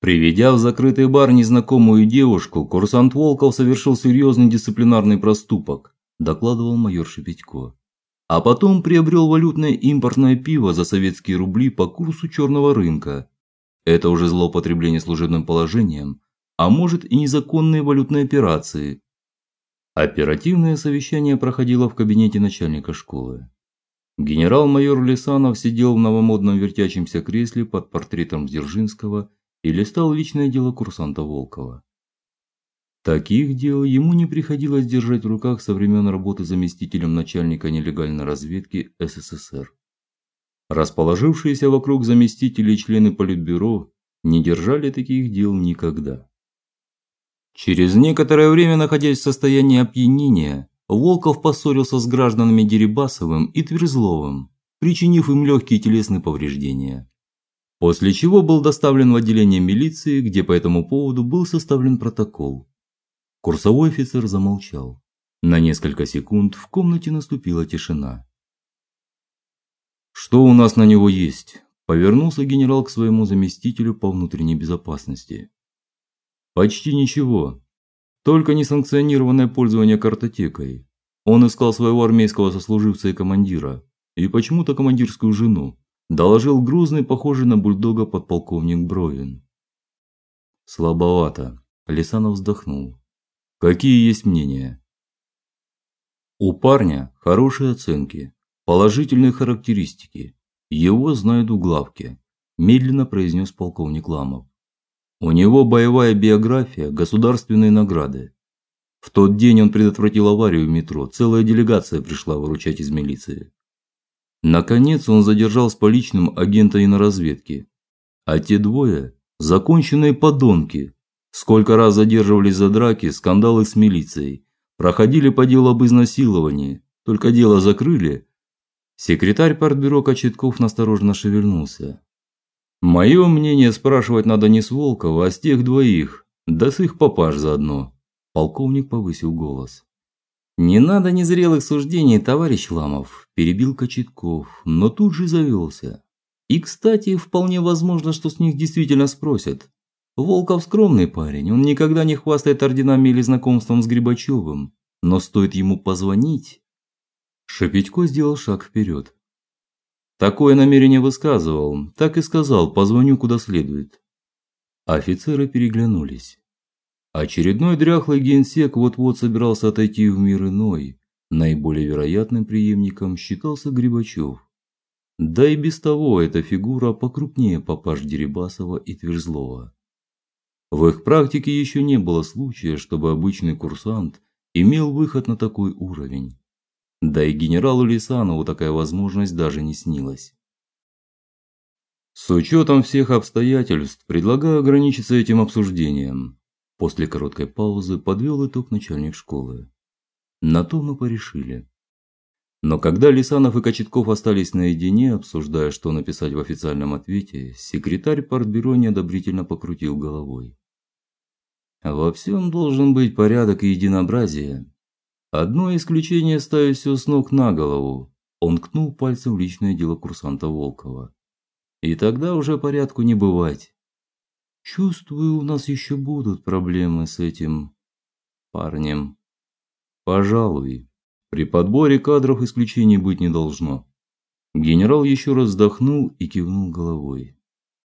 Приведя в закрытый бар незнакомую девушку, курсант Волков совершил серьезный дисциплинарный проступок, докладывал майор Шепетько. А потом приобрел валютное импортное пиво за советские рубли по курсу черного рынка. Это уже злоупотребление служебным положением, а может и незаконные валютные операции. Оперативное совещание проходило в кабинете начальника школы. Генерал-майор Лисанов сидел в новомодном вертящемся кресле под портретом Дзержинского и листал личное дело курсанта Волкова. Таких дел ему не приходилось держать в руках со времен работы заместителем начальника нелегальной разведки СССР. Расположившиеся вокруг заместителей члены политбюро не держали таких дел никогда. Через некоторое время, находясь в состоянии опьянения, Волков поссорился с гражданами Дерибасовым и Тверзловым, причинив им легкие телесные повреждения. После чего был доставлен в отделение милиции, где по этому поводу был составлен протокол. Курсовой офицер замолчал. На несколько секунд в комнате наступила тишина. Что у нас на него есть? повернулся генерал к своему заместителю по внутренней безопасности. Почти ничего. Только несанкционированное пользование картотекой. Он искал своего армейского сослуживца и командира, и почему-то командирскую жену доложил грузный, похожий на бульдога подполковник Бровин. Слабовато. Лисанов вздохнул. Какие есть мнения? У парня хорошие оценки, положительные характеристики. Его знают в главке, медленно произнес полковник Ламов. У него боевая биография, государственные награды. В тот день он предотвратил аварию в метро. Целая делегация пришла выручать из милиции. Наконец он задержал с поличным агента иноразведки. А те двое законченные подонки. Сколько раз задерживались за драки, скандалы с милицией, проходили по делу об изнасиловании, только дело закрыли. Секретарь партбюро Кочетков настороженно шевельнулся. Мое мнение спрашивать надо не с Волкова, а с тех двоих, да с их папаш заодно. Полковник повысил голос. Не надо незрелых суждений, товарищ Ламов, перебил Кочетков, но тут же завелся. И, кстати, вполне возможно, что с них действительно спросят. Волков скромный парень, он никогда не хвастает орденами или знакомством с Грибачевым, но стоит ему позвонить. Шепетько сделал шаг вперед. Такое намерение высказывал, так и сказал: "Позвоню куда следует". Офицеры переглянулись. Очередной дряхлый генсек вот-вот собирался отойти в мир иной. Наиболее вероятным преемником считался Грибачев. Да и без того эта фигура покрупнее папаш Дерибасова и Тверзлова. В их практике еще не было случая, чтобы обычный курсант имел выход на такой уровень. Да и генералу Лисанову такая возможность даже не снилась. С учетом всех обстоятельств предлагаю ограничиться этим обсуждением. После короткой паузы подвел итог начальник школы. На то мы порешили. Но когда Лисанов и Кочетков остались наедине, обсуждая, что написать в официальном ответе, секретарь партбюро неодобрительно покрутил головой. Во всем должен быть порядок и единообразие. Одно исключение ставит все с ног на голову. Он ткнул пальцем в личное дело курсанта Волкова. И тогда уже порядку не бывать. Чувствую, у нас еще будут проблемы с этим парнем. Пожалуй, при подборе кадров исключений быть не должно. Генерал еще раз вздохнул и кивнул головой.